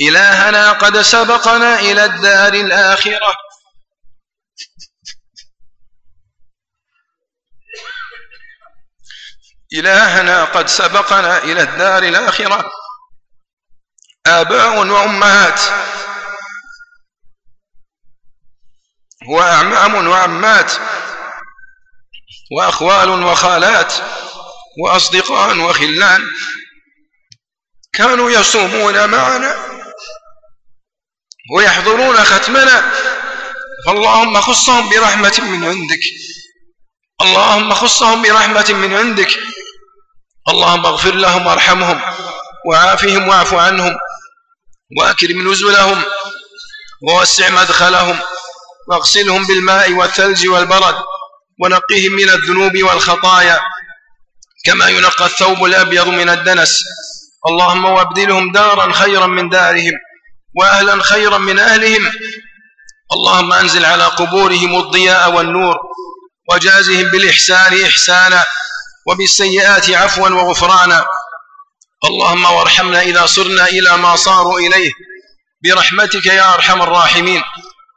إلهنا قد سبقنا إلى الدار الآخرة. إلهنا قد سبقنا إلى الدار الآخرة. آباء وأمهات. وأعمام وعمات. وأخوال وخالات. وأصدقاء وخلان. كانوا يصومون معنا. ويحضرون ختمنا. فاللهم خصهم برحمة من عندك. اللهم خصهم برحمة من عندك. اللهم اغفر لهم وارحمهم وعافهم واعف عنهم وأكرم نزلهم ووسع مدخلهم واغسلهم بالماء والثلج والبرد ونقهم من الذنوب والخطايا. كما ينقى الثوب الأبيض من الدنس. اللهم وابدلهم دارا خيرا من دارهم. وأهلا خيرا من أهلهم. اللهم أنزل على قبورهم الضياء والنور وجازهم بالإحسان إحسانا وبالسيئات عفوا وغفرانا. اللهم وارحمنا إذا صرنا إلى ما صاروا إليه. برحمتك يا أرحم الراحمين.